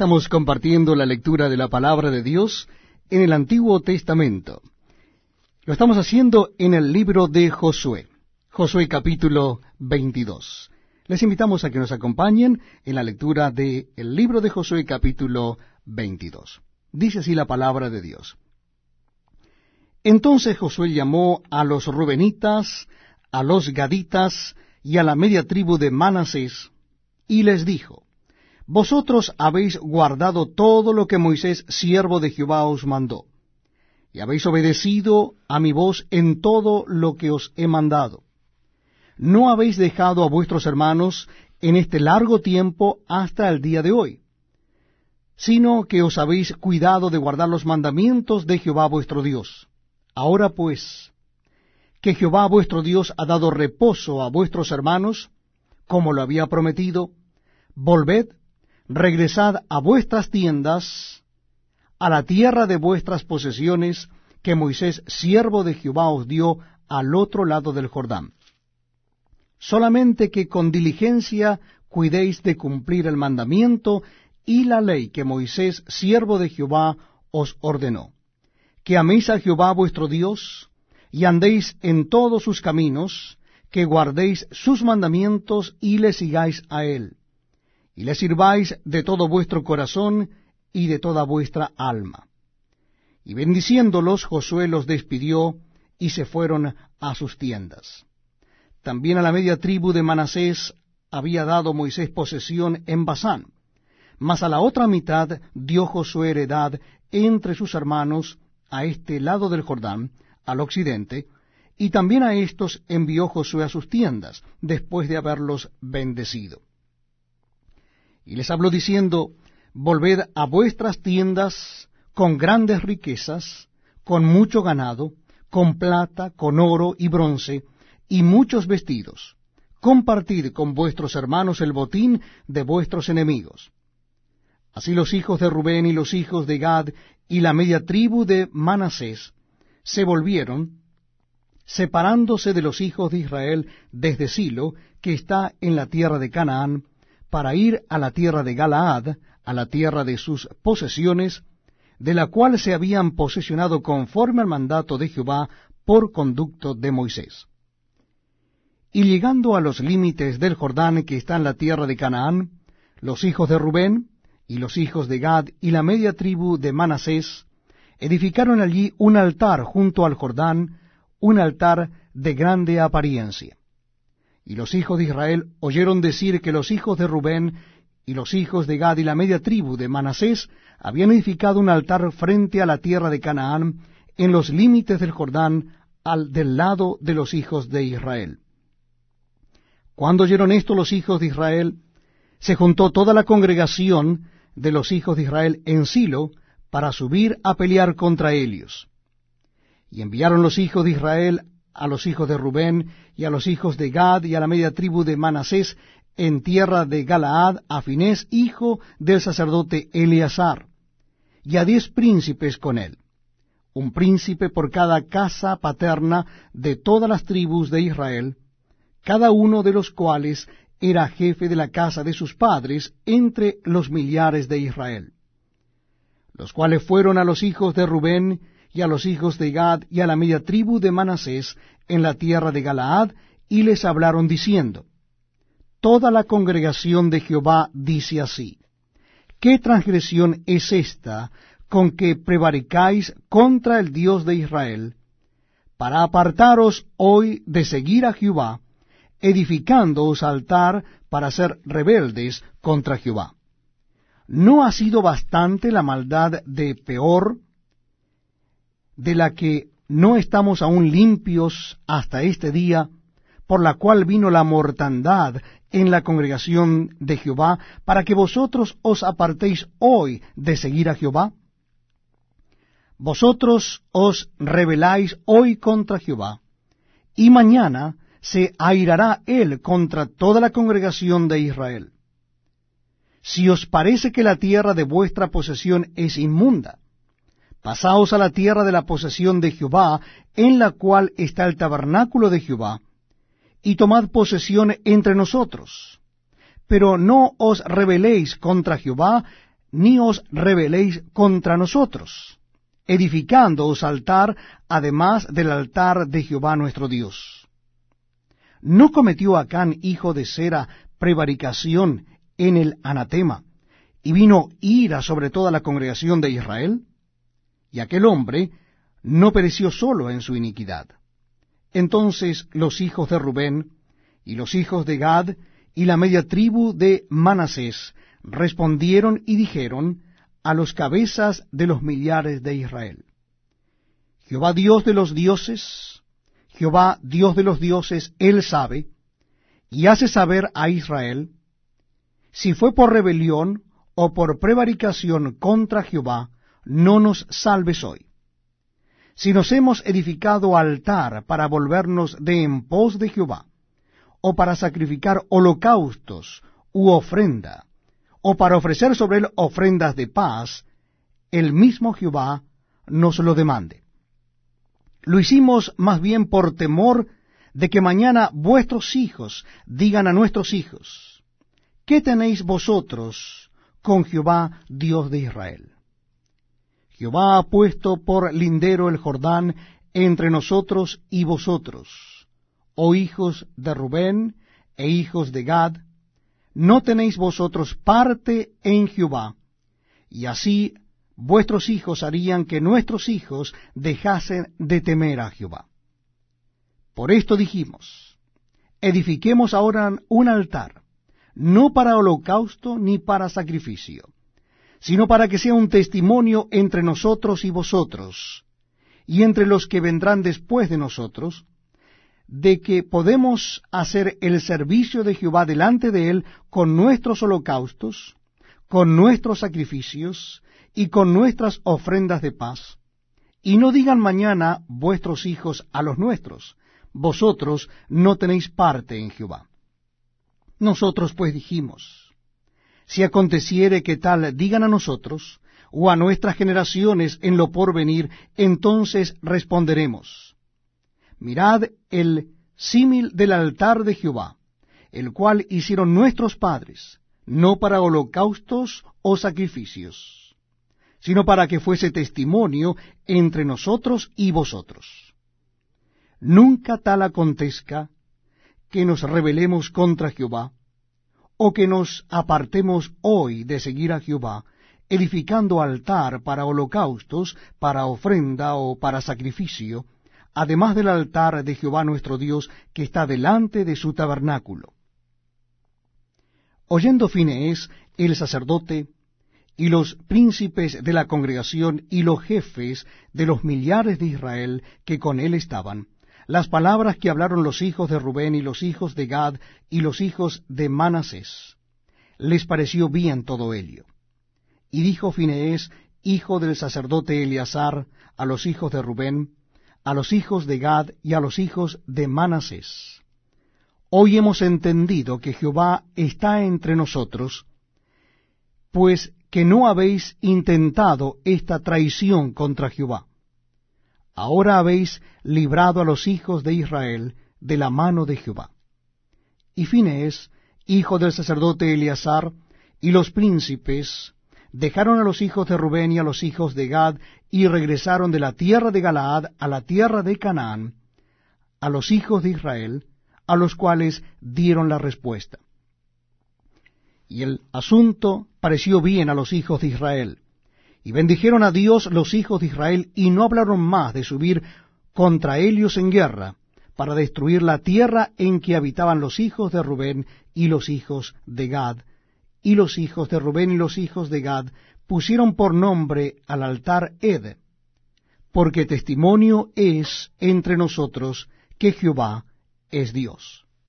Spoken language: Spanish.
Estamos compartiendo la lectura de la palabra de Dios en el Antiguo Testamento. Lo estamos haciendo en el libro de Josué, Josué capítulo 22. Les invitamos a que nos acompañen en la lectura del libro de Josué capítulo 22. Dice así la palabra de Dios. Entonces Josué llamó a los rubenitas, a los gaditas y a la media tribu de Manasés, y les dijo, Vosotros habéis guardado todo lo que Moisés, siervo de Jehová, os mandó, y habéis obedecido a mi voz en todo lo que os he mandado. No habéis dejado a vuestros hermanos en este largo tiempo hasta el día de hoy, sino que os habéis cuidado de guardar los mandamientos de Jehová vuestro Dios. Ahora pues, que Jehová vuestro Dios ha dado reposo a vuestros hermanos, como lo había prometido, volved regresad a vuestras tiendas, a la tierra de vuestras posesiones, que Moisés, siervo de Jehová, os dio al otro lado del Jordán. Solamente que con diligencia cuidéis de cumplir el mandamiento y la ley que Moisés, siervo de Jehová, os ordenó. Que améis a Jehová vuestro Dios, y andéis en todos sus caminos, que guardéis sus mandamientos y le sigáis a él y le sirváis de todo vuestro corazón y de toda vuestra alma. Y bendiciéndolos, Josué los despidió y se fueron a sus tiendas. También a la media tribu de Manasés había dado Moisés posesión en Basán, mas a la otra mitad dio Josué heredad entre sus hermanos a este lado del Jordán, al occidente, y también a éstos envió Josué a sus tiendas, después de haberlos bendecido. Y les habló diciendo, Volved a vuestras tiendas con grandes riquezas, con mucho ganado, con plata, con oro y bronce, y muchos vestidos. Compartid con vuestros hermanos el botín de vuestros enemigos. Así los hijos de Rubén y los hijos de Gad y la media tribu de Manasés se volvieron, separándose de los hijos de Israel desde Silo, que está en la tierra de Canaán, para ir a la tierra de Galaad, a la tierra de sus posesiones, de la cual se habían posesionado conforme al mandato de Jehová por conducto de Moisés. Y llegando a los límites del Jordán que está en la tierra de Canaán, los hijos de Rubén y los hijos de Gad y la media tribu de Manasés edificaron allí un altar junto al Jordán, un altar de grande apariencia. Y los hijos de Israel oyeron decir que los hijos de Rubén y los hijos de Gad y la media tribu de Manasés habían edificado un altar frente a la tierra de Canaán, en los límites del Jordán, al del lado de los hijos de Israel. Cuando oyeron esto los hijos de Israel, se juntó toda la congregación de los hijos de Israel en Silo para subir a pelear contra ellos. Y enviaron los hijos de Israel a los hijos de Rubén y a los hijos de Gad y a la media tribu de Manasés en tierra de Galaad a Finés, hijo del sacerdote Eleazar, y a diez príncipes con él, un príncipe por cada casa paterna de todas las tribus de Israel, cada uno de los cuales era jefe de la casa de sus padres entre los millares de Israel, los cuales fueron a los hijos de Rubén y a los hijos de Gad y a la media tribu de Manasés en la tierra de Galaad, y les hablaron diciendo, Toda la congregación de Jehová dice así, ¿qué transgresión es esta con que prevaricáis contra el Dios de Israel, para apartaros hoy de seguir a Jehová, edificándoos altar para ser rebeldes contra Jehová? ¿No ha sido bastante la maldad de Peor, de la que no estamos aún limpios hasta este día, por la cual vino la mortandad en la congregación de Jehová, para que vosotros os apartéis hoy de seguir a Jehová? Vosotros os rebeláis hoy contra Jehová, y mañana se airará él contra toda la congregación de Israel. Si os parece que la tierra de vuestra posesión es inmunda, Pasaos a la tierra de la posesión de Jehová, en la cual está el tabernáculo de Jehová, y tomad posesión entre nosotros. Pero no os rebeléis contra Jehová, ni os rebeléis contra nosotros, edificándoos altar, además del altar de Jehová nuestro Dios. ¿No cometió Acán, hijo de Sera, prevaricación en el anatema, y vino ira sobre toda la congregación de Israel? Y aquel hombre no pereció solo en su iniquidad. Entonces los hijos de Rubén, y los hijos de Gad, y la media tribu de Manasés, respondieron y dijeron a los cabezas de los millares de Israel, Jehová Dios de los dioses, Jehová Dios de los dioses, Él sabe, y hace saber a Israel, si fue por rebelión o por prevaricación contra Jehová, no nos salves hoy. Si nos hemos edificado altar para volvernos de en pos de Jehová, o para sacrificar holocaustos u ofrenda, o para ofrecer sobre él ofrendas de paz, el mismo Jehová nos lo demande. Lo hicimos más bien por temor de que mañana vuestros hijos digan a nuestros hijos, ¿qué tenéis vosotros con Jehová Dios de Israel? Jehová ha puesto por lindero el Jordán entre nosotros y vosotros, oh hijos de Rubén e hijos de Gad, no tenéis vosotros parte en Jehová, y así vuestros hijos harían que nuestros hijos dejasen de temer a Jehová. Por esto dijimos, edifiquemos ahora un altar, no para holocausto ni para sacrificio, sino para que sea un testimonio entre nosotros y vosotros, y entre los que vendrán después de nosotros, de que podemos hacer el servicio de Jehová delante de él con nuestros holocaustos, con nuestros sacrificios y con nuestras ofrendas de paz. Y no digan mañana vuestros hijos a los nuestros, vosotros no tenéis parte en Jehová. Nosotros pues dijimos, si aconteciere que tal digan a nosotros, o a nuestras generaciones en lo porvenir, entonces responderemos, Mirad el símil del altar de Jehová, el cual hicieron nuestros padres, no para holocaustos o sacrificios, sino para que fuese testimonio entre nosotros y vosotros. Nunca tal acontezca que nos rebelemos contra Jehová, o que nos apartemos hoy de seguir a Jehová, edificando altar para holocaustos, para ofrenda o para sacrificio, además del altar de Jehová nuestro Dios que está delante de su tabernáculo. Oyendo Fineés, el sacerdote, y los príncipes de la congregación y los jefes de los millares de Israel que con él estaban, las palabras que hablaron los hijos de Rubén y los hijos de Gad y los hijos de Manasés. Les pareció bien todo ello. Y dijo Fineés, hijo del sacerdote Eleazar, a los hijos de Rubén, a los hijos de Gad y a los hijos de Manasés. Hoy hemos entendido que Jehová está entre nosotros, pues que no habéis intentado esta traición contra Jehová. Ahora habéis librado a los hijos de Israel de la mano de Jehová. Y Fines, hijo del sacerdote Eleazar, y los príncipes, dejaron a los hijos de Rubén y a los hijos de Gad, y regresaron de la tierra de Galaad a la tierra de Canaán, a los hijos de Israel, a los cuales dieron la respuesta. Y el asunto pareció bien a los hijos de Israel, y bendijeron a Dios los hijos de Israel, y no hablaron más de subir contra ellos en guerra, para destruir la tierra en que habitaban los hijos de Rubén y los hijos de Gad, y los hijos de Rubén y los hijos de Gad pusieron por nombre al altar Ed, porque testimonio es entre nosotros que Jehová es Dios.